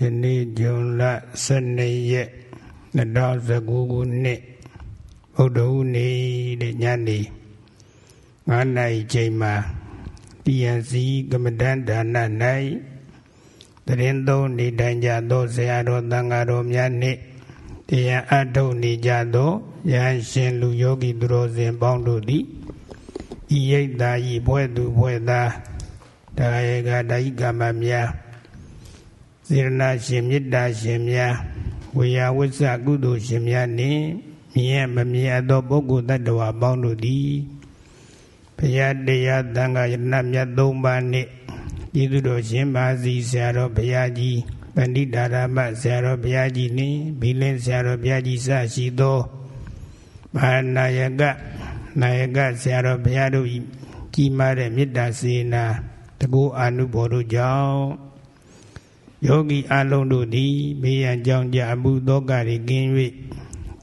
ယနေ့ဇွန်လ12ရက်2019ခုနှစ်ဗုဒ္ဓဟူးနေ့တဲ့ညနေ9နာရီချိန်မှာတရားစီကမ္မဋ္ဌာန်းဒါန၌တရင်သုံးနေတိုင်ကြသောဆရာတော်တန်ဃာတော်များနှင့်တရားအထုတ်နေကြသောယဟန်ရှင်လူယောဂီသူတော်စင်ပေါင်းတို့သည်ဤရိတ်သာဤဘွဲ့သူဘွဲ့သားဒါယေကဒါယိကမ္မများ စေရနာရှင်မေတ္တာရှင်များဝေယဝိဇ္ဇကုသိုလ်ရှင်များနှင့်မြင်မမြင်သောပုဂ္ဂိုလ်တ attva ပေါင်းတို့သည်ဘုရားတရားသံဃာယတနာမြတ်သုံးပါးနှင့်ဤသူတို့ရှင်ပါစီဆရာတော်ဘုရားကြီးပဏိတာရမဆရာတော်ဘုရားကြီးနှင့်ဘီလင်းဆရာတော်ဘုရားကြီးစရှိသောမဟာနာယကနာယကဆရာတော်ဘုရားတို့ဤကြီးမားတဲ့မေတ္တာစေနာတကူအာနုဘော်တို့ကြောင့် ယောဂီအလုံးတို့သည်ဘေးရန်ကြောင့်ကြအမှုသောကတွေကင်း၍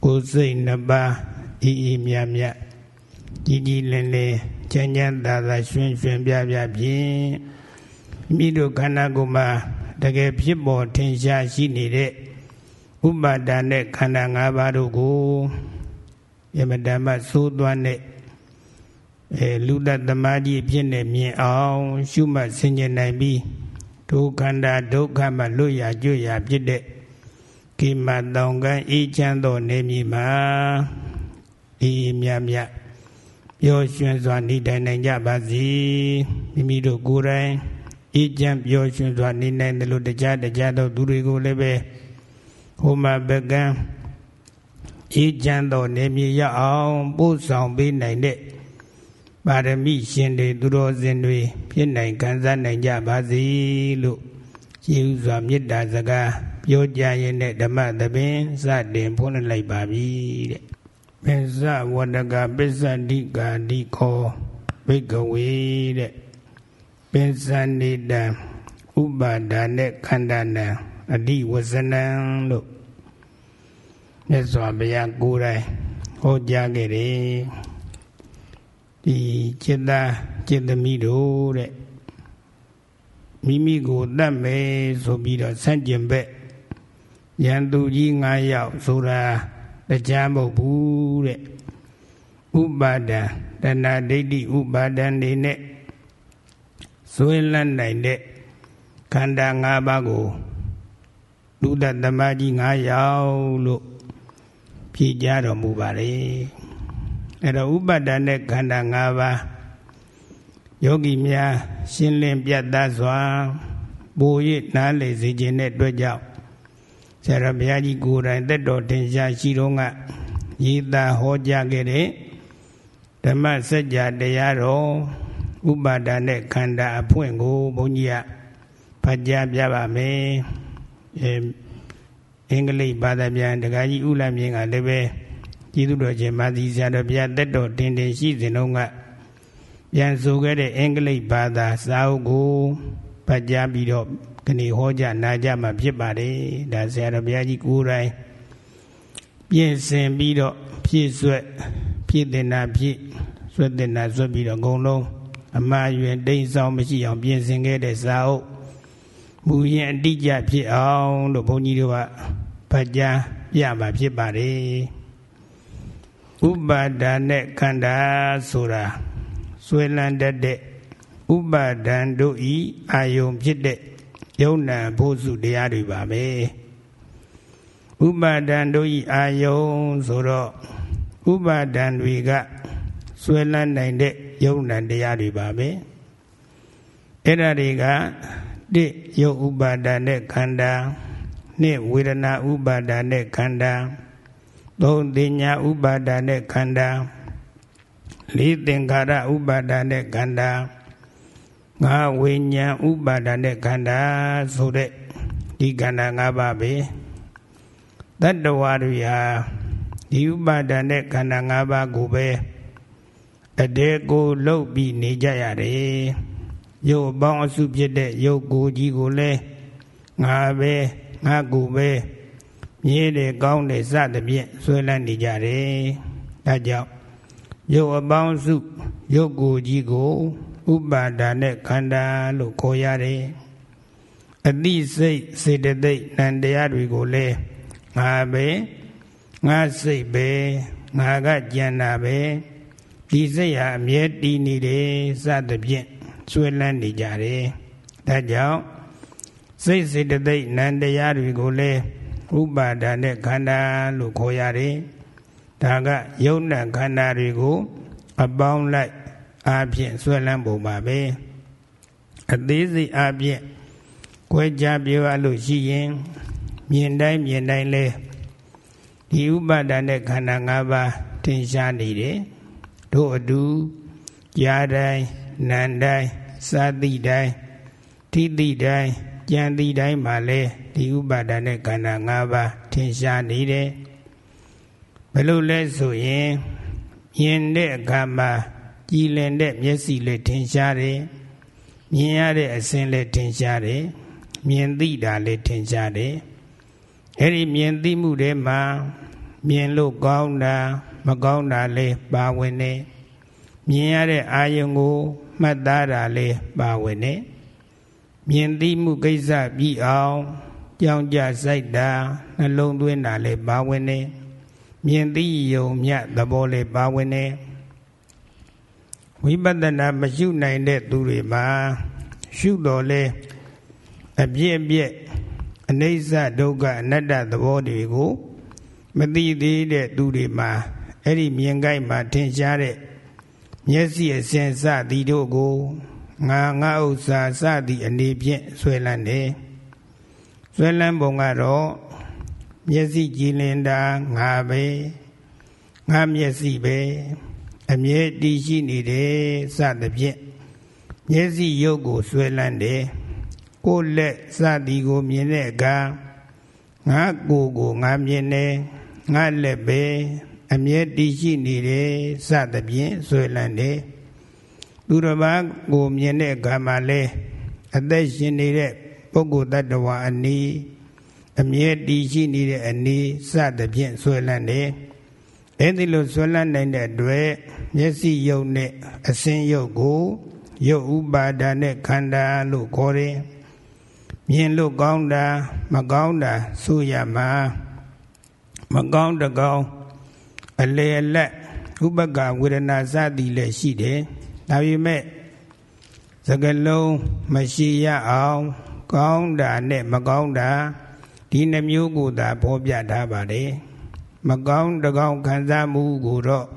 ကိုယ်စိတ်နှစ်ပါးဤဤမြတ်မြတ်ကြည်ကြည်လင်လင်ချမ်းချမ်းသာသာရွှင်ရွှင်ပြပြဖြင့်မိတို့ခန္ဓာကိုယ်မှာတကယ်ဖြစ်ပေါ်ထင်ရှားရှိနေတဲ့ဥပါဒာနဲ့ခန္ဓာ၅ပါးတို့ကိုယမတမသိုးသွမ်းတဲ့အဲလူတသမားကြီးဖြစ်နေမြင်အောင် ရှုမှတ်ဆင်ခြင်နိုင်ပြီး ဒုက္ခန္တာဒုက္ခမှလွတ်ရကျွတ်ရဖြစ်တဲ့ကိမတောင်ကံအေးချမ်းသောနေမြေမှာဒီမြတ်မြတ်ပျော်ရွှင်စွာနေထိုင်နိုင်ကြပါစေမိမိတို့ကိုယ်တိုင်အေးချမ်းပျော်ရွှင်စွာနေနိုင်တယ်လို့တရားတရားသောသူတွေကိုလည်းပဲဟိုမှာပကံအေးချမ်းသောနေမြေရအောင်ပို့ဆောင်ပေးနိုင်တဲ့ ပါရမီရှင်တွေသူတော်စင်တွေဖြစ်နိုင်ခံစားနိုင်ကြပါစေလို့ကျေးဇူးစွာမေတ္တာစကားပြောကြရင်တဲ့ဓမ္မသဘင်စတင်ဖွင့်လိုက်ပါပြီတဲ့ပိစဝတကပိစတိကာတိခောဘိကဝေတဲ့ပိစနိတံဥပါဒါနဲ့ခန္ဓာနံအဓိဝဇနံလို့မြတ်စွာဘုရားကိုယ်တိုင်ဟောကြားခဲ့တယ် ဒီจิตသားจิตသမီးတို့တဲ့မိမိကိုတတ်မယ်ဆိုပြီးတော့ဆန့်ကျင်ဘက်ရန်သူကြီး9ယောက်ဆိုတာတရားမဟုတ်ဘူးတဲ့ဥပါဒံတဏှာဒိဋ္ဌိဥပါဒံနေနဲ့ဇွဲလန်းနိုင်တဲ့ခန္ဓာ၅ပါးကိုလူတသမားကြီး9ယောက်လို့ဖြေကြတော်မူပါလေ အဲ့တော့ဥပါဒာနဲ့ခန္ဓာ၅ပါးယောဂီများရှင်းလင်းပြတ်သားစွာပူရနားလေစေခြင်းတဲ့အတွက်ကြောင့်ဆရာဘုရားကြီးကိုယ်တိုင်တက်တော်တင်ရှားရှိတော့ကရေးသားဟောကြားခဲ့တဲ့ဓမ္မစကြာတရားတော်ဥပါဒာနဲ့ခန္ဓာအဖွင့်ကိုဘုန်းကြီးကဖတ်ကြားပြပါမယ်။အင်္ဂလိပ်ဘာသာပြန်ဒကာကြီးဥလမြင့်ကလည်းပဲ ကျေးဇူးတော်ရှင်မာသီဆရာတော်ဘုရားတက်တော်တင်တင်ရှိစဉ်တော့ကပြန်ဆိုခဲ့တဲ့အင်္ဂလိပ်ဘာသာစာအုပ်ကိုဖတ်ကြားပြီးတော့ခဏဟောကြားနာကြမှာဖြစ်ပါတယ်ဒါဆရာတော်ဘုရားကြီးကိုယ်တိုင်ပြင်ဆင်ပြီးတော့ဖြည့်ဆွက်ဖြည့်တင်တာဖြည့်ဆွက်တင်တာဆွက်ပြီးတော့အကုန်လုံးအမှားယွင်တိမ်ဆောင်မရှိအောင်ပြင်ဆင်ခဲ့တဲ့စာအုပ်မူရင်အတိအကျဖြစ်အောင်လို့ဘုန်းကြီးတို့ကဖတ်ကြားပြမှာဖြစ်ပါတယ် ဥပါဒါနဲ့ခန္ဓာဆိုတာဆွေလန်းတတ်တဲ့ဥပါဒံတို့ဤအာယုံဖြစ်တဲ့ယုံနာဘုစုတရားတွေပါပဲဥပါဒံတို့ဤအာယုံဆိုတော့ဥပါဒံတွေကဆွဲလန်းနိုင်တဲ့ယုံနာတရားတွေပါပဲအဲ့ဒါတွေကတစ်ယုတ်ဥပါဒာနဲ့ခန္ဓာနှစ်ဝေဒနာဥပါဒာနဲ့ခန္ဓာ သုံးသိညာဥပါဒာနဲ့ခန္ဓာလေးသင်္ခါရဥပါဒာနဲ့ခန္ဓာငါဝိညာဉ်ဥပါဒာနဲ့ခန္ဓာဆိုတဲ့ဒီခန္ဓာ၅ပါးပဲတတ္တဝါတွေဟာဒီဥပါဒာနဲ့ခန္ဓာ၅ပါးကိုပဲအတေကိုလှုပ်ပြီးနေကြရတယ်ရုပ်ပေါင်းအစုဖြစ်တဲ့ရုပ်ကိုယ်ကြီးကိုလည်းငါပဲငါကိုပဲ မြဲတယ်ကောင်းတယ်စသဖြင့်ဆွဲလန်းနေကြတယ်ဒါကြောင့်ရုပ်အပေါင်းစုရုပ်ကိုယ်ကြီးကိုဥပါဒါနဲ့ခန္ဓာလို့ခေါ်ရတယ်အတိစိတ်စေတသိက်နံတရားတွေကိုလည်းငါပဲငါစိတ်ပဲငါကကြံတာပဲဒီစိတ်ဟာအမြဲတည်နေတယ်စသဖြင့်ဆွဲလန်းနေကြတယ်ဒါကြောင့်စိတ်စေတသိက်နံတရားတွေကိုလည်း ဥပါဒာနဲ့ခန္ဓာလို့ခေါ်ရတယ်ဒါကယုံနာခန္ဓာတွေကိုအပေါင်းလိုက်အားဖြင့်ဆွဲလန်းပုံပါပဲအသေးစိတ်အားဖြင့်ကွဲကြပြောရလို့ရှိရင်မြင်တိုင်းမြင်တိုင်းလဲဒီဥပါဒာနဲ့ခန္ဓာ၅ပါးထင်ရှားနေတယ်တို့အတူကြားတိုင်းနာမ်တိုင်းစာသိတိုင်းထိသိတိုင်းကြံသိတိုင်းမှာလဲ ဒီဥပါဒာနဲ့ခန္ဓာ၅ပါးထင်ရှားနေတယ်ဘယ်လိုလဲဆိုရင်မြင်တဲ့အခါမှာကြည်လင်တဲ့မျက်စိလည်းထင်ရှားတယ်မြင်ရတဲ့အစင်းလည်းထင်ရှားတယ်မြင်သိတာလည်းထင်ရှားတယ်အဲ့ဒီမြင်သိမှုတွေမှာမြင်လို့ကောင်းတာမကောင်းတာလည်းပါဝင်နေမြင်ရတဲ့အာယုံကိုမှတ်သားတာလည်းပါဝင်နေမြင်သိမှုကိစ္စပြီးအောင် ကြောင်းကြစိုက်တာနှလုံးသွင်းတာလည်းပါဝင်နေမြင်သိယုံမြသဘောလည်းပါဝင်နေဝိပဿနာမရှုနိုင်တဲ့သူတွေမှာရှုတော်လဲအပြည့်အပြည့်အနိစ္စဒုက္ခအနတ္တသဘောတွေကိုမသိသေးတဲ့သူတွေမှာအဲ့ဒီမြင်ကိုက်မှာထင်ရှားတဲ့မျက်စိအစဉ်စသည်တို့ကိုငါငါဥစ္စာစသည်အနေဖြင့်ဆွဲလန်းတယ် ဆွဲလန်းပုံကတော့မျက်စိကြည်လင်တာငါပဲငါမျက်စိပဲအမြဲတည်ရှိနေတယ်စသဖြင့်မျက်စိရုပ်ကိုဆွဲလန်းတယ်ကိုယ်လက်စသည်ကိုမြင်တဲ့အခါငါကိုယ်ကိုငါမြင်တယ်ငါလက်ပဲအမြဲတည်ရှိနေတယ်စသဖြင့်ဆွဲလန်းတယ်သူတစ်ပါးကိုမြင်တဲ့အခါမှာလဲအသက်ရှင်နေတဲ့ ပုဂ္ဂိုလ်တ attva အနည်းအမြဲတည်ရှိနေတဲ့အနည်းစသဖြင့်ဆွဲလန်းတယ်အဲ့ဒီလိုဆွဲလန်းနိုင်တဲ့အတွက်မျက်စိယုတ်နဲ့အစင်းယုတ်ကိုယုတ်ဥပါဒာနဲ့ခန္ဓာလို့ခေါ်တယ်မြင်လို့ကောင်းတာမကောင်းတာဆိုရမှာမကောင်းတကောင်းအလေအလက်ဥပကဝေဒနာစသည်လည်းရှိတယ်ဒါပေမဲ့စကလုံးမရှိရအောင် ကောင်းတာနဲ့မကောင်းတာဒီနှမျိုးကိုသာဖော်ပြထားပါတယ်မကောင်းတကောင်းခံစားမှုကိုတော့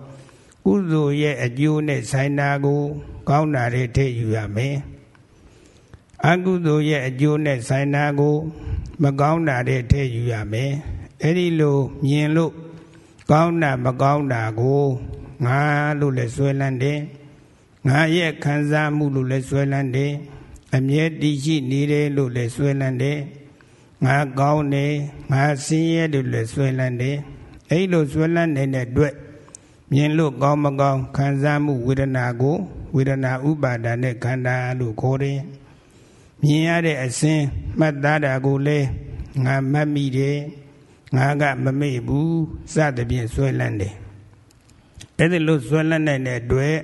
ကုသိုလ်ရဲ့အကျိုးနဲ့ဆိုင်တာကို ကောင်းတာတွေထည့်ယူရမယ်အကုသိုလ်ရဲ့အကျိုးနဲ့ဆိုင်တာကို မကောင်းတာတွေထည့်ယူရမယ်အဲ့ဒီလိုမြင်လို့ကောင်းတာမကောင်းတာကိုငါလို့လည်းဆွဲလန်းတယ်ငါရဲ့ခံစားမှုလို့လည်းဆွဲလန်းတယ် အမြဲတည်ရှိနေတယ်လို့လည်းဆွဲလန်းတယ်ငါကောင်းတယ်ငါဆင်းရဲတယ်လို့လည်းဆွဲလန်းတယ်အဲ့လိုဆွဲလန်းနေတဲ့အတွက်မြင်လို့ကောင်းမကောင်းခံစားမှုဝေဒနာကိုဝေဒနာဥပါဒာနဲ့ခန္ဓာလို့ခေါ်တယ်မြင်ရတဲ့အစဉ်မှတ်သားတာကိုလည်းငါမှတ်မိတယ်ငါကမမေ့ဘူးစသဖြင့်ဆွဲလန်းတယ်အဲ့ဒီလိုဆွဲလန်းနိုင်တဲ့အတွက်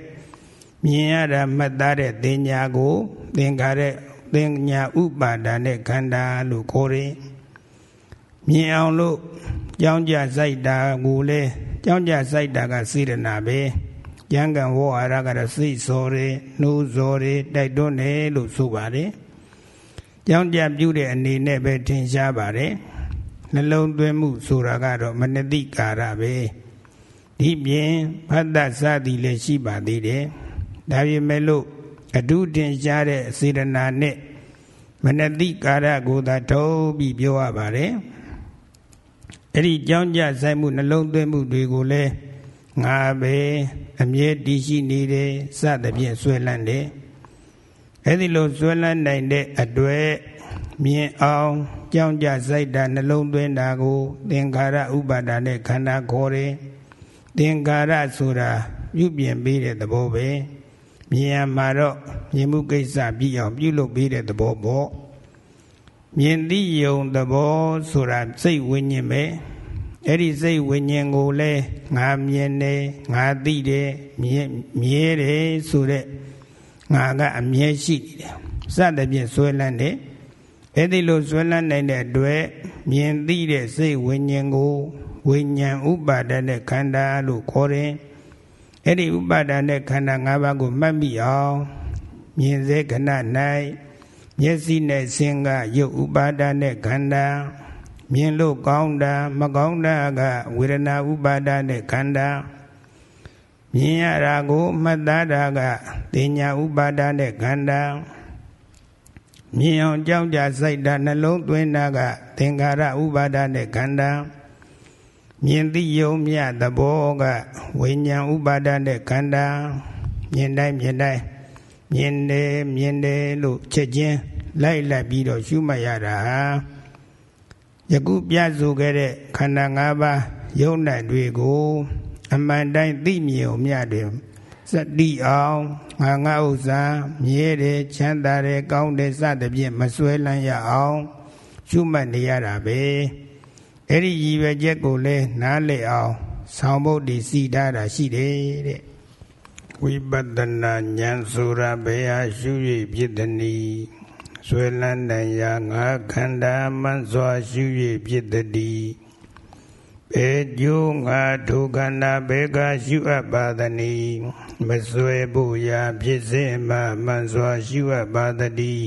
မြင်ရတာမှတ်သားတဲ့သင်ညာကို သင်္ခါတဲ့သင်ညာဥပါဒာနဲ့ခန္ဓာလို့ခေါ်တယ်မြင်အောင်လို့ကြောင်းကြစိုက်တာကိုလေကြောင်းကြစိုက်တာကစေရနာပဲကျမ်းဂန်ဝေါ်အာရကတော့စိတ်စော်တယ်နှိုးစော်တယ်တိုက်တွန်းတယ်လို့ဆိုပါတယ်ကြောင်းကြပြုတဲ့အနေနဲ့ပဲထင်ရှားပါတယ်နှလုံးသွင်းမှုဆိုတာကတော့မနတိကာရပဲဒီပြင်ဖတ်တစသည်လည်းရှိပါသေးတယ် ဒါပေမဲ့လို့အတုတင်ရှားတဲ့စေတနာနဲ့မနတိကာရကိုသာထုတ်ပြီးပြောရပါတယ်အဲ့ဒီကြောင်းကြဆိုင်မှုနှလုံးသွင်းမှုတွေကိုလည်းငါပဲအမြဲတည်ရှိနေတယ်စသဖြင့်ဆွဲလန်းတယ်အဲ့ဒီလိုဆွဲလန်းနိုင်တဲ့အတွေ့မြင်အောင်ကြောင်းကြစိုက်တာနှလုံးသွင်းတာကိုသင်္ခါရဥပါဒာနဲ့ခန္ဓာခေါ်တယ်သင်္ခါရဆိုတာပြုပြင်ပေးတဲ့သဘောပဲ မြင်ရမှာတော့မြင်မှုကိစ္စပြီးအောင်ပြုလုပ်ပေးတဲ့သဘောပေါ့မြင်သိယုံသဘောဆိုတာစိတ်ဝိညာဉ်ပဲအဲ့ဒီစိတ်ဝိညာဉ်ကိုလဲငါမြင်တယ်ငါသိတယ်မြင်မြဲတယ်ဆိုတဲ့ငါကအမြဲရှိနေတယ်စသဖြင့်ဆွဲလန်းတယ်အဲ့ဒီလိုဆွဲလန်းနိုင်တဲ့အတွက်မြင်သိတဲ့စိတ်ဝိညာဉ်ကိုဝိညာဉ်ဥပါဒနဲ့ခန္ဓာလို့ခေါ်တယ် အဲ့ဒီဥပါဒနဲ့ခန္ဓာ၅ပါးကိုမှတ်မိအောင်မြင်စေခဏ၌မျက်စိနဲ့ဆင်းကရုပ်ဥပါဒနဲ့ခန္ဓာမြင်လို့ကောင်းတာမကောင်းတာကဝေဒနာဥပါဒနဲ့ခန္ဓာမြင်ရတာကိုမှတ်သားတာကတင်ညာဥပါဒနဲ့ခန္ဓာမြင်အောင်ကြောက်ကြစိုက်တာနှလုံးသွင်းတာကသင်္ခါရဥပါဒနဲ့ခန္ဓာ မြင်သိယုံမြသဘောကဝိညာဉ်ဥပါဒနဲ့ခန္ဓာမြင်တိုင်းမြင်တိုင်းမြင်တယ်မြင်တယ်လို့ချက်ချင်းလိုက်လိုက်ပြီးတော့ရှုမှတ်ရတာဟာယခုပြဆိုခဲ့တဲ့ခန္ဓာ၅ပါးယုံနဲ့တွေကိုအမှန်တိုင်းသိမြင်ုံမြတယ်စတိအောင်ငါငါဥစ္စာမြဲတယ်ချမ်းသာတယ်ကောင်းတယ်စသဖြင့်မစွဲလန်းရအောင်ရှုမှတ်နေရတာပဲ အဲ့ဒီရည်ရွယ်ချက်ကိုလည်းနားလည်အောင်ဆောင်ဖို့ဒီစီထားတာရှိတယ်တဲ့ဝိပဿနာဉာဏ်ဆိုတာဘယ်ဟာရှု၍ဖြစ်သည်နီဆွဲလန်းနိုင်ရာငါခန္ဓာမှန်စွာရှု၍ဖြစ်သည်ဘေကျိုးငါဒုက္ခနာဘေကရှုအပ်ပါသည်မစွဲဖို့ရာဖြစ်စေမှမှန်စွာရှုအပ်ပါသည်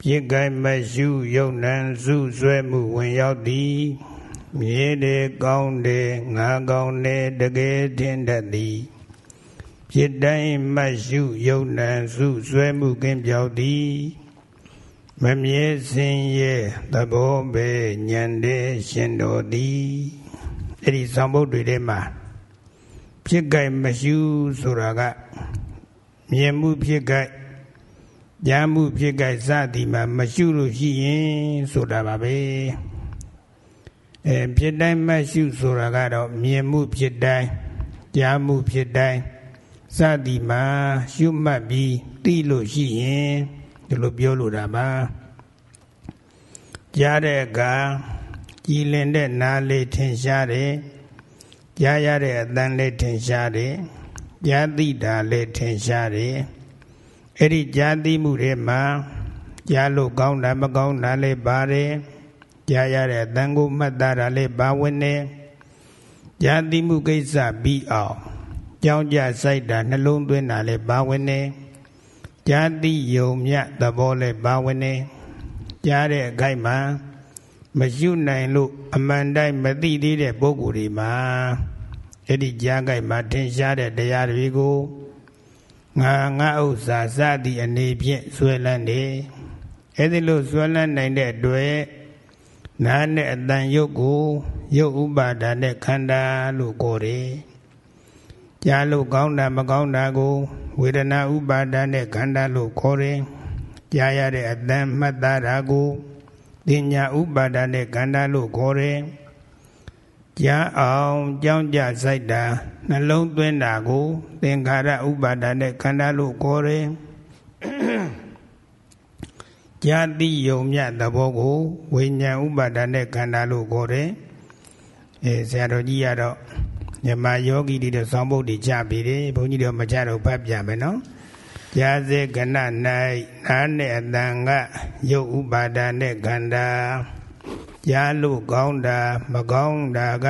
ဖြစ်ကိုင်းမရှုယုံနံစုဆွဲမှုဝင်ရောက်သည်မြေတယ်ကောင်းတယ်ငါကောင်းတယ်တကယ်ထင်တတ်သည်ဖြစ်တိုင်းမရှုယုံနံစုဆွဲမှုကင်းပြောက်သည်မမြဲစင်ရဲ့သဘောပဲညံတဲ့ရှင်တော်သည်အဲ့ဒီသံဘုတ်တွေထဲမှာဖြစ်ကြိုက်မရှုဆိုတာကမြင်မှုဖြစ်ကြိုက် ကြားမှုဖြစ်ကြိုက်စသည်မှာမရှုလို့ရှိရင်ဆိုတာပါပဲအဲဖြစ်တိုင်းမရှုဆိုတာကတော့မြင်မှုဖြစ်တိုင်းကြားမှုဖြစ်တိုင်းစသည်မှာရှုမှတ်ပြီးသိလို့ရှိရင်ဒီလိုပြောလို့တာပါကြားတဲ့အခါကြည်လင်တဲ့နားလေးထင်ရှားတယ်ကြားရတဲ့အတန်လေးထင်ရှားတယ်ကြားသိတာလေးထင်ရှားတယ် အဲ့ဒီကြားသိမှုတွေမှာကြားလို့ကောင်းတာမကောင်းတာလေးပါတယ်ကြားရတဲ့အတန်ကိုမှတ်သားတာလေးပါဝင်နေကြားသိမှုကိစ္စပြီးအောင်ကြောင်းကြစိုက်တာနှလုံးသွင်းတာလေးပါဝင်နေကြားသိယုံမြသဘောလေးပါဝင်နေကြားတဲ့အခိုက်မှာမရှိနိုင်လို့အမှန်တိုင်းမသိသေးတဲ့ပုဂ္ဂိုလ်တွေမှာအဲ့ဒီကြားကြိုက်မှာထင်ရှားတဲ့တရားတွေကို ငါငါဥစ္စာစသည်အနေဖြင့်ဆွဲလန်းနေအဲ့ဒီလိုဆွဲလန်းနိုင်တဲ့အတွက်နားနဲ့အတန်ရုပ်ကိုရုပ်ဥပါဒာနဲ့ခန္ဓာလို့ခေါ်တယ်ကြားလို့ကောင်းတာမကောင်းတာကို ဝေဒနာဥပါဒာနဲ့ခန္ဓာလို့ခေါ်တယ်ကြားရတဲ့အတန်မှတ်သားတာကိုတင်ညာဥပါဒာနဲ့ခန္ဓာလို့ခေါ်တယ် ကြားအောင်ကြောင်းကြစိုက်တာနှလုံးသွင်းတာကို သင်္ခါရဥပါဒာနဲ့ခန္ဓာလို့ခေါ်တယ်ကြာတိယုံမြသဘောကိုဝိညာဉ်ဥပါဒာနဲ့ခန္ဓာလို့ခေါ်တယ်အဲဆရာတော်ကြီးကတော့မြမယောဂီတွေတော့သောင်းပုတ်တွေကြပြီတယ်ဘုန်းကြီးတို့မကြတော့ဖတ်ပြမယ်နော်ကြာစေကဏ၌နားနဲ့အတန်ကယုတ်ဥပါဒာနဲ့ခန္ဓာ ကြားလို့ကောင်းတာမကောင်းတာက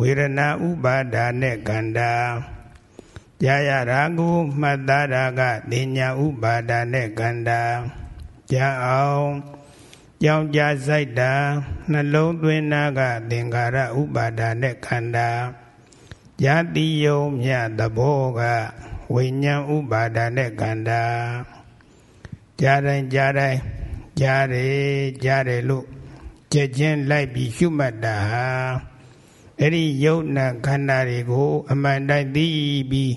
ဝေဒနာဥပါဒာနဲ့ခန္ဓာကြားရတာကိုမှတ်သားတာကတင်ညာဥပါဒာနဲ့ခန္ဓာကြားအောင်ကြောင်းကြစိုက်တာနှလုံးသွင်းနာကသင်္ခါရဥပါဒာနဲ့ခန္ဓာယတိယုံမြသဘောကဝိညာဉ်ဥပါဒာနဲ့ခန္ဓာကြားတိုင်းကြားတိုင်းကြားတယ်ကြားတယ်လို့ ကြက်ချင်းလိုက်ပြီးရှုမှတ်တာဟာအဲ့ဒီယုတ်နာခန္ဓာတွေကို အမှန်တိုင်းသိပြီး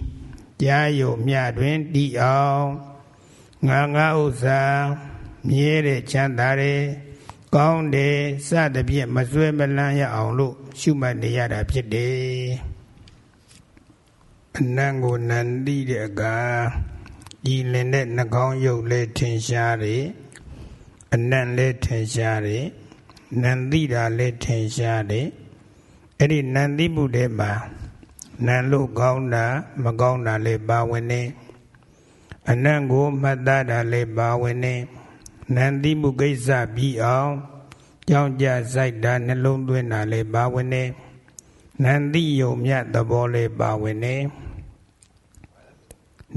ကြားယုံမြတွင်တည်အောင်ငါငါဥစ္စာမြဲတဲ့ချမ်းသာတဲ့ကောင်းတယ်စသဖြင့်မစွဲမလန်းရအောင်လို့ရှုမှတ်နေရတာဖြစ်တယ်အနံကိုနန္တိတဲ့အခါဤလင်တဲ့နှကောင်းယုတ်လေးထင်ရှားတယ်အနံလေးထင်ရှားတယ် နန္တိတာလည်းထင်ရှားတယ်အဲ့ဒီနန္တိမှုထဲမှာနံလို့ကောင်းတာမကောင်းတာလည်းပါဝင်နေအနံ့ကိုမှတ်သားတာလည်းပါဝင်နေနန္တိမှုကိစ္စပြီးအောင်ကြောင်းကြစိုက်တာနှလုံးသွင်းတာလည်းပါဝင်နေနန္တိယုံမြတ်သဘောလည်းပါဝင်နေ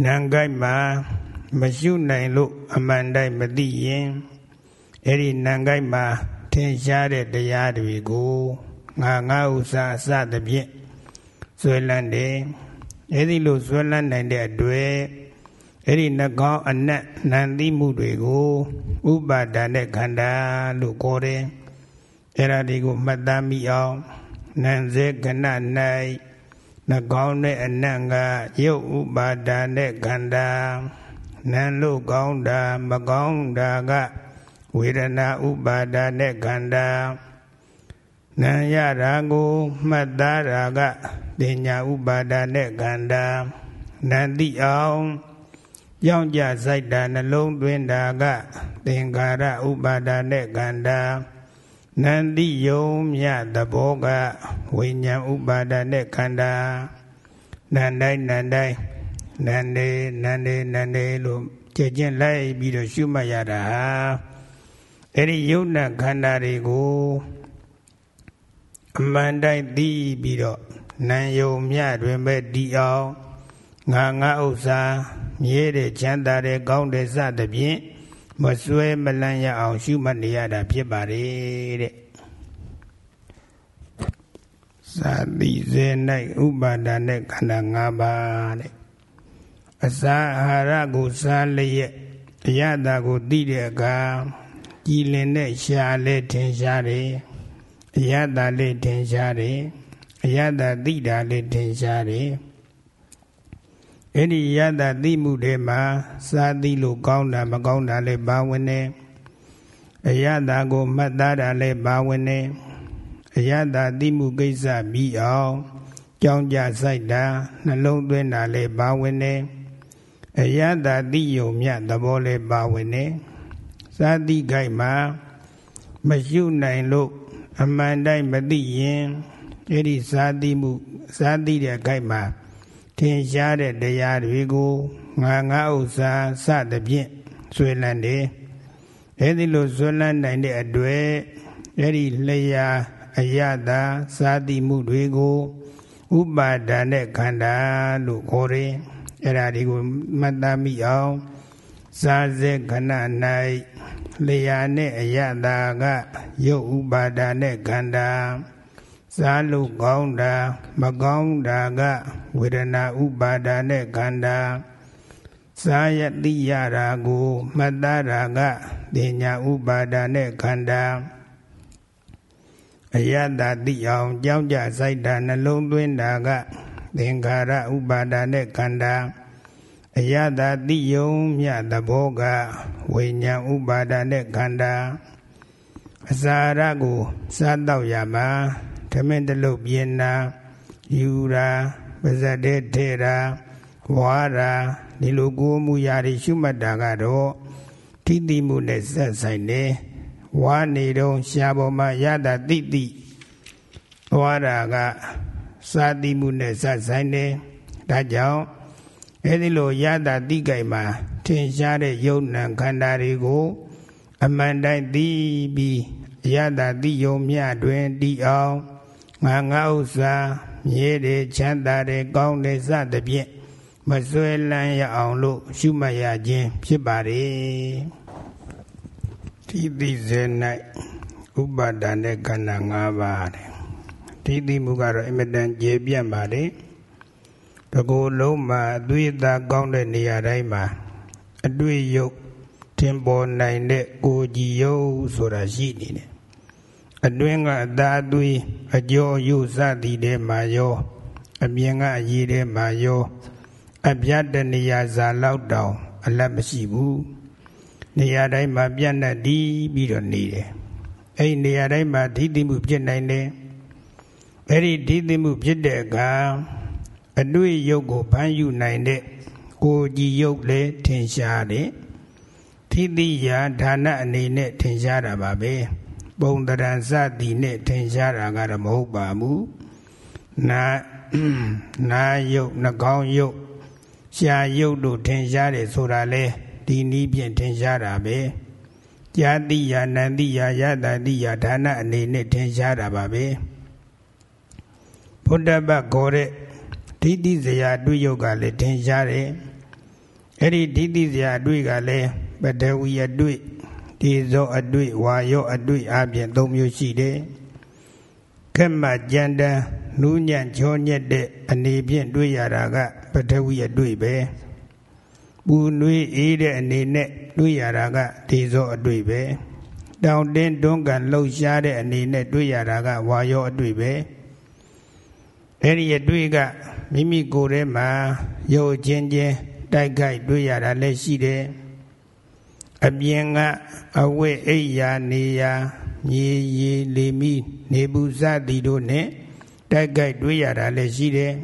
နံကိုက်မှာမရှုနိုင်လို့အမှန်တိုင်းမသိရင်အဲ့ဒီနံကိုက်မှာထ င်ရှားတဲ့တရားတွေကိုငါငါဥစ္စာအစသဖြင့်ဆွဲလန်းတယ်အဲ့ဒီလိုဆွဲလန်းနိုင်တဲ့အတွေ့အဲ့ဒီနှကောင်းအနက်နံသိမှုတွေကိုဥပါဒာနဲ့ခန္ဓာလို့ခေါ်တယ်အဲ့ဒါတွေကိုမှတ်သားမိအောင်နံစေကဏ၌နှကောင်းတဲ့အနက်ကရုပ်ဥပါဒာနဲ့ခန္ဓာနံလို့ကောင်းတာမကောင်းတာက ဝေဒနာဥပါဒာနဲ့ခန္ဓာနံရတာကိုမှတ်သားတာကပညာဥပါဒာနဲ့ခန္ဓာနံတိအောင်ကြောင်းကြစိုက်တာနှလုံးသွင်းတာကသင်္ခါရဥပါဒာနဲ့ခန္ဓာနန္တိယုံမြသဘောကဝိညာဉ်ဥပါဒာနဲ့ခန္ဓာနန္တိုင်းနန္တိုင်းနန္ဒေနန္ဒေနန္ဒေလို့ကြည်ကျင့်လိုက်ပြီးတော့ရှုမှတ်ရတာဟာ အဲ့ဒီယုံနာခန္ဓာတွေကိုအမှန်တိုင်းသိပြီးတော့နာယုံမြတွင်ပဲဒီအောင်ငါငါဥစ္စာမြဲတဲ့ချမ်းသာတဲ့ကောင်းတဲ့စသဖြင့်မစွဲမလန့်ရအောင်ရှုမှတ်နေရတာဖြစ်ပါတယ်တဲ့သာတိစေ၌ဥပါဒာနဲ့ခန္ဓာ၅ပါးတဲ့အစာအာဟာရကိုစားလျက်အရသာကိုသိတဲ့အခါ ကြည်လင်တဲ့ရှားလေးထင်ရှားတယ်အရသာလေးထင်ရှားတယ်အရသာသိတာလေးထင်ရှားတယ်အဲ့ဒီယတသိမှုတွေမှာစားသိလို့ကောင်းတာမကောင်းတာလည်းပါဝင်နေအယတာကိုမှတ်သားတာလည်းပါဝင်နေအယတာသိမှုကိစ္စပြီးအောင်ကြောင်းကြဆိုင်တာနှလုံးသွင်းတာလည်းပါဝင်နေအယတာသိယုံမြသဘောလည်းပါဝင်နေ စာတိခိုက်မှာမရှုနိုင်လို့အမှန်တိုင်းမသိရင်အဲ့ဒီစာတိမှုစာတိတဲ့ခိုက်မှာထင်ရှားတဲ့တရားတွေကိုငါငါဥစ္စာစသဖြင့်ဆွေလန်းတယ်အဲဒီလိုဆွေလန်းနိုင်တဲ့အတွေ့အဲ့ဒီလျာအယတာစာတိမှုတွေကိုဥပါဒာနဲ့ခန္ဓာလို့ခေါ်တယ်အဲ့ဒါတွေကိုမှတ်သားမိအောင်စာစေခဏ၌ လျာနဲ့အယတာကရုပ်ဥပါဒာနဲ့ခန္ဓာစားလို့ကောင်းတာမကောင်းတာကဝေဒနာဥပါဒာနဲ့ခန္ဓာစားရတိရတာကိုမှတ်သားတာကပညာဥပါဒာနဲ့ခန္ဓာအယတ္တတိအောင်ကြောင်းကြစိုက်တာနှလုံးသွင်းတာကသင်္ခါရဥပါဒာနဲ့ခန္ဓာ အယတ္တတိယုံမြသဘောကဝိညာဉ်ဥပါဒာနဲ့ခန္ဓာအစာရကိုစားတော့ရမှာဓမင်းတလုတ်ပြင်းတာယူတာပါဇတ်တဲ့ထဲတာဝါတာဒီလိုကိုမှုရာတွေရှုမှတ်တာကတော့ထိတိမှုနဲ့ဆက်ဆိုင်တယ်ဝါနေတော့ရှားပေါ်မှာရတာတိတိဝါတာကစာတိမှုနဲ့ဆက်ဆိုင်တယ်ဒါကြောင့် အဲဒီလိုရတာတိကြိုင်မှာထင်ရှားတဲ့ယုံ nant ခန္ဓာတွေကို အမှန်တိုင်းသိပြီးရတာတိယုံမြတွင်တည်အောင်ငါငါဥစ္စာမြဲတယ်ချမ်းသာတယ်ကောင်းတယ်စသဖြင့်မစွဲလန်းရအောင်လို့ရှုမှတ်ရခြင်းဖြစ်ပါတယ်တိတိစေ၌ဥပါဒာနဲ့ခန္ဓာ၅ပါးတဲ့တိတိမှုကတော့အမတန်ကျေပြန့်ပါတယ် တကူလုံးမှာအသွေးသားကောင်းတဲ့နေရာတိုင်းမှာအတွေ့ရုပ်ထင်ပေါ်နိုင်တဲ့ကိုကြည်ရုပ်ဆိုတာရှိနေတယ်အတွင်းကအသာသွေးအကျော်ယုစသည်ထဲမှာရောအပြင်ကအရေးထဲမှာရောအပြတ်တနေရာဇာလောက်တောင် အလတ်မရှိဘူးနေရာတိုင်းမှာပြတ်နှက်တည်ပြီးတော့နေတယ်အဲ့ဒီနေရာတိုင်းမှာဓိတိမှုဖြစ်နိုင်တယ်အဲ့ဒီဓိတိမှုဖြစ်တဲ့အခါ အတွေ့ရုပ်ကိုဖမ်းယူနိုင်တဲ့ကိုကြည်ရုပ်လည်းထင်ရှားတယ်ထိတိယာဌာနအနေနဲ့ထင်ရှားတာပါပဲပုံတရံစသည်နဲ့ထင်ရှားတာကတော့မဟုတ်ပါဘူးနာနာယုတ်နှကောင်းယုတ်ရှာယုတ်တို့ထင်ရှားတယ်ဆိုတာလဲဒီနည်းဖြင့်ထင်ရှားတာပဲယာတိယာနန္တိယာယတာတိယာဌာနအနေနဲ့ထင်ရှားတာပါပဲဘုဒ္ဓဘခေါ်တဲ့ ဒိဋ္ဌိစရာအတွေ့ယုတ်ကလည်းထင်ရှားတယ်အဲ့ဒီဒိဋ္ဌိစရာအတွေ့ကလည်းပတဝီအတွေ့ဒီဇောအတွေ့ဝါယောအတွေ့အပြင်၃မျိုးရှိတယ်ခက်မှကြံတန်းနူးညံ့ချောညက်တဲ့အနေဖြင့်တွေ့ရတာကပထဝီအတွေ့ပဲပူနွေးအေးတဲ့အနေနဲ့တွေ့ရတာကဒီဇောအတွေ့ပဲတောင်တင်းတွန်းကန်လှုပ်ရှားတဲ့အနေနဲ့တွေ့ရတာကဝါယောအတွေ့ပဲအဲ့ဒီအတွေ့က မိမိကိုယ်ထဲမှာရုပ်ချင်းချင်းတိုက်ခိုက်တွေ့ရတာလည်းရှိတယ်အပြင်ကအဝိအိယာနေယာမြေရီလေမီနေဘူးစသည်တို့နဲ့တိုက်ခိုက်တွေ့ရတာလည်းရှိတယ်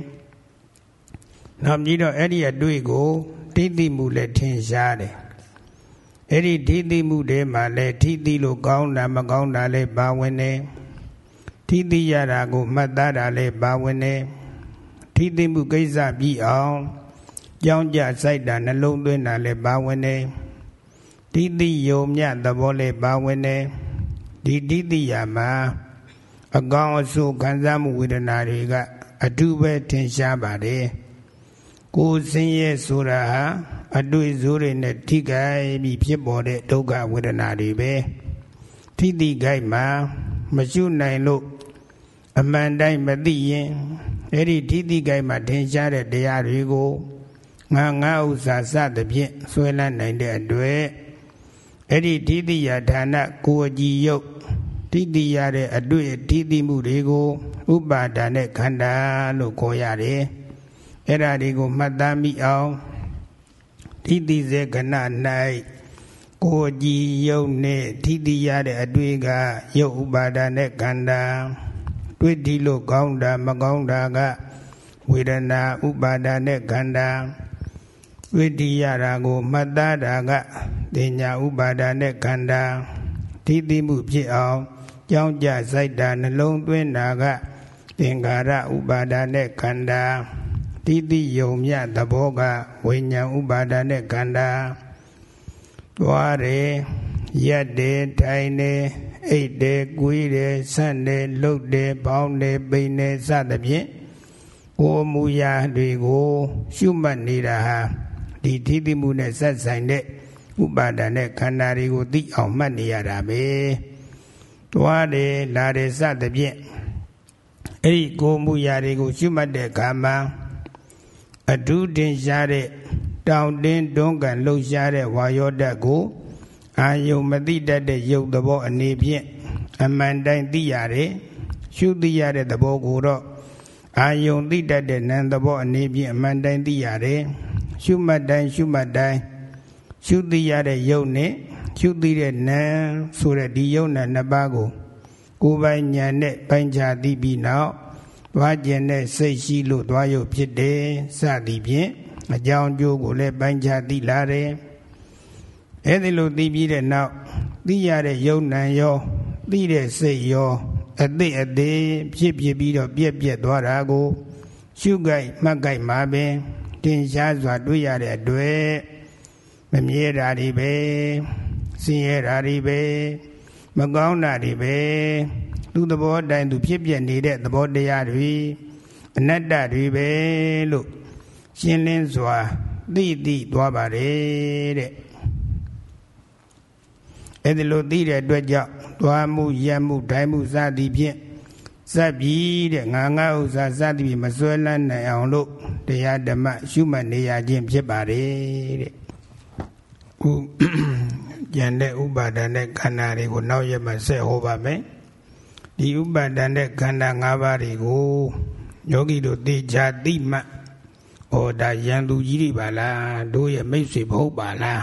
နောက်ပြီးတော့အဲ့ဒီအတွေ့ကိုထိသိမှုလည်းထင်ရှားတယ်အဲ့ဒီထိသိမှုတွေမှာလည်းထိသိလို့ကောင်းတာမကောင်းတာလည်းပါဝင်တယ်ထိသိရတာကိုမှတ်သားတာလည်းပါဝင်တယ် ထိသိမှုကိစ္စပြီးအောင်ကြောင်းကြစိုက်တာနှလုံးသွင်းတာလည်းပါဝင်တယ်တိတိယုံမြသဘောလေးပါဝင်တယ်ဒီတိတိယမှာအကောင်အဆိုးခံစားမှုဝေဒနာတွေကအတူပဲထင်ရှားပါတယ်ကိုယ်စင်းရဲဆိုတာဟာအတွေ့အကြုံတွေနဲ့ထိခိုက်ပြီးဖြစ်ပေါ်တဲ့ဒုက္ခဝေဒနာတွေပဲထိတိခိုက်မှာမရှုနိုင်လို့အမှန်တိုင်းမသိရင် အဲ့ဒီထိတိခိုက်မှာထင်ရှားတဲ့တရားတွေကိုငါငါဥစ္စာစသဖြင့်ဆွဲလန်းနိုင်တဲ့အတွက်အဲ့ဒီထိတိယဌာနကိုအကြည်ယုတ်ထိတိရတဲ့အတွေ့အထိတိမှုတွေကိုဥပါဒါနဲ့ခန္ဓာလို့ခေါ်ရတယ်အဲ့ဒါတွေကိုမှတ်သားမိအောင်ထိတိစေခဏ၌ကိုကြည်ယုတ်နဲ့ထိတိရတဲ့အတွေ့ကယုတ်ဥပါဒါနဲ့ခန္ဓာ တွေ့ဒီလို့ကောင်းတာမကောင်းတာကဝေဒနာဥပါဒါနဲ့ခန္ဓာဝိတ္တိရတာကိုမှတ်သားတာကတင်ညာဥပါဒါနဲ့ခန္ဓာထိတိမှုဖြစ်အောင်ကြောင်းကြစိုက်တာနှလုံးသွင်းတာကသင်္ခါရဥပါဒါနဲ့ခန္ဓာတိတိယုံမြသဘောကဝိညာဉ်ဥပါဒါနဲ့ခန္ဓာသွားတယ်ရက်တယ်ထိုင်တယ် အိတ်တယ်ကွေးတယ်ဆန့်တယ်လှုပ်တယ်ပေါင်းတယ်ပိန်တယ်စသဖြင့်ကိုမူရာတွေကို ရှုမှတ်နေတာဟာဒီထိတိမှုနဲ့ဆက်ဆိုင်တဲ့ဥပါဒာနဲ့ခန္ဓာတွေကိုသိအောင်မှတ်နေရတာပဲသွားတယ်လာတယ်စသဖြင့်အဲ့ဒီကိုမှုရာတွေကို ရှုမှတ်တဲ့အခါမှာအထူးတင်ရှားတဲ့တောင်တင်းတွန်းကန်လှုပ်ရှားတဲ့ဝါယောဓာတ်ကို အာယုံမသိတတ်တဲ့ရုပ်သဘောအနေဖြင့်အမှန်တိုင်းသိရတယ်ရှုသိရတဲ့သဘောကိုတော့အာယုံသိတတ်တဲ့နာမ်သဘောအနေဖြင့်အမှန်တိုင်းသိရတယ်ရှုမှတ်တိုင်းရှုမှတ်တိုင်းရှုသိရတဲ့ယုတ်နဲ့ရှုသိတဲ့နာမ်ဆိုတဲ့ဒီယုတ်နဲ့နှစ်ပါးကိုကိုယ်ပိုင်ဉာဏ်နဲ့ပိုင်းခြားသိပြီးနောက်သွားကျင်တဲ့စိတ်ရှိလို့သွားရုပ်ဖြစ်တယ်စသည်ဖြင့်အကြောင်းကျိုးကိုလည်းပိုင်းခြားသိလာတယ် အဲ့ဒီလိုသိပြီးတဲ့နောက်သိရတဲ့ယုံနံရောသိတဲ့စိတ်ရောအသိအသေးဖြစ်ဖြစ်ပြီးတော့ပြက်ပြက်သွားတာကိုရှုကြိုက်မှတ်ကြိုက်မှာပင်တင်ရှားစွာတွေ့ရတဲ့အတွက်မမြဲတာတွေပဲဆင်းရဲတာတွေပဲမကောင်းတာတွေပဲသူသဘောတိုင်းသူဖြစ်ပြနေတဲ့သဘောတရားတွေအနတ္တတွေပဲလို့ရှင်းလင်းစွာသိသိသွားပါတယ်တဲ့ အဲ့ဒီလိုသိတဲ့အတွက်ကြောင့်တွားမှုယက်မှုဒိုင်းမှုစသည်ဖြင့်စပ်ပြီးတဲ့ငါငါဥစ္စာစသည်ဖြင့်မစွဲလန်းနိုင်အောင်လို့တရားဓမ္မရှုမှတ်နေရခြင်းဖြစ်ပါတယ်တဲ့ဥဉာဏ်နဲ့ဥပါဒဏ်နဲ့ခန္ဓာတွေကိုနောက်ရမှဆက်ဟောပါမယ်ဒီဥပါဒဏ်နဲ့ခန္ဓာ၅ပါးတွေကိုယောဂီတို့သိချာသိမှဩဒါရန်သူကြီးတွေပါလားတို့ရဲ့မိတ်ဆွေမဟုတ်ပါလား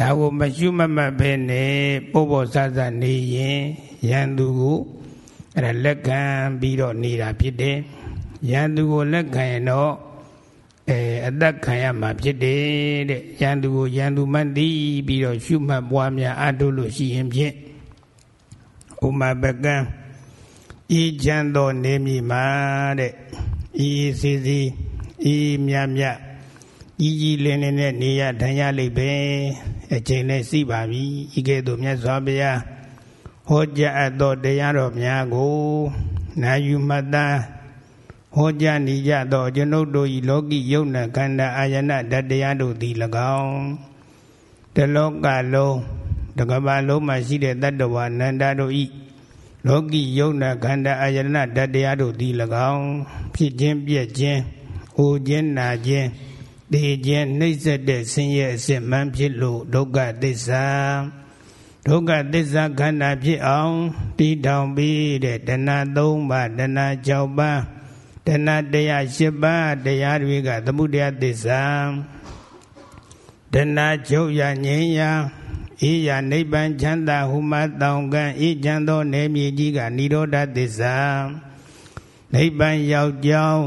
ဒါကိုမရှုမမှတ်ပဲနဲ့ပို့ပေါ်ဆဆနေရင်ရန်သူကိုအဲ့ဒါလက်ခံပြီးတော့နေတာဖြစ်တယ်ရန်သူကိုလက်ခံရင်တော့အဲအသက်ခံရမှာဖြစ်တယ်တဲ့ရန်သူကိုရန်သူမှတ်သိပြီးတော့ရှုမှတ်ပွားများအထုလို့ရှိရင်ဖြင့်ဥမာပကံဤချမ်းသောနေမည်မှာတဲ့ဤစီစီဤမြတ်မြတ် ကြီးကြီးလင်းလင်းနဲ့နေရထိုင်ရလိမ့်ပဲအချိန်နဲ့စီပါပြီဤကဲ့သို့မြတ်စွာဘုရားဟောကြားအပ်သောတရားတော်များကိုနာယူမှတ်သားဟောကြားနေကြသောကျွန်ုပ်တို့၏လောကီယုံနာခန္ဓာအာယနာဓာတ်တရားတို့သည်၎င်းတလောကလုံးတကဘာလုံးမှာရှိတဲ့တတ္တဝါနန္ဒတို့ဤလောကီယုံနာခန္ဓာအာယနာဓာတ်တရားတို့သည်၎င်းဖြစ်ခြင်းပြည့်ခြင်းအိုခြင်းနာခြင်း တေခြင်းနှိမ့်ဆက်တဲ့ဆင်းရဲအစစ်မှန်ဖြစ်လို့ဒုက္ခသစ္စာဒုက္ခသစ္စာခန္ဓာဖြစ်အောင်တည်ထောင်ပြီးတဲ့တဏှာ၃ပါးတဏှာ၆ပါးတဏှာတရား၈ပါးတရားတွေကသမုဒယသစ္စာတဏှာချုပ်ရငြိမ်းရာအေးရနိဗ္ဗာန်ချမ်းသာဟူမတောင်ကံအေးချမ်းသောနေမြေကြီးကនិရောဓသစ္စာနိဗ္ဗာန်ရောက်ကြောင်း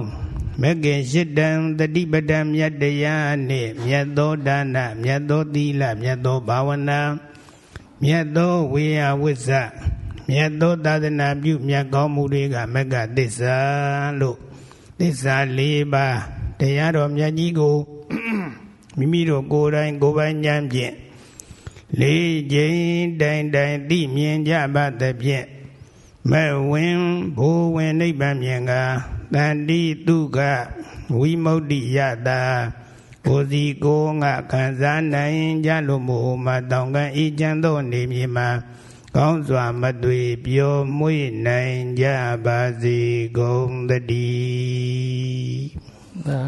မဂ္ဂင်ရှိတံတတိပဒံမြတ်တရားနှင့်မြတ်သောဒါနမြတ်သောသီလမြတ်သောဘာဝနာမြတ်သောဝေယဝိဇ္ဇမြတ်သောသာသနာပြုမြတ်ကောင်းမှုတွေကမဂ္ဂသစ္စာလို့သစ္စာ၄ပါးတရားတော်မြတ်ကြီးကိုမိမိတို့ကိုယ်တိုင်ကိုယ်ပိုင်ဉာဏ်ဖြင့်လေးကျိန်တိုင်တိုင်သိမြင်ကြပါသဖြင့်မဲ့ဝင်ဘိုးဝင်နိဗ္ဗာန်မြင်က တန်တိတုကဝိမု ക്തി ယတာကိုစီကိုငါခံစားနိုင်ကြလို့မို့မှတောင်ကအေးချမ်းသောနေမြေမှာကောင်းစွာမသွေပျော်မွေ့နိုင်ကြပါစေကုန်တည်းသာ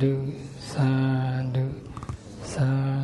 ဓုသာ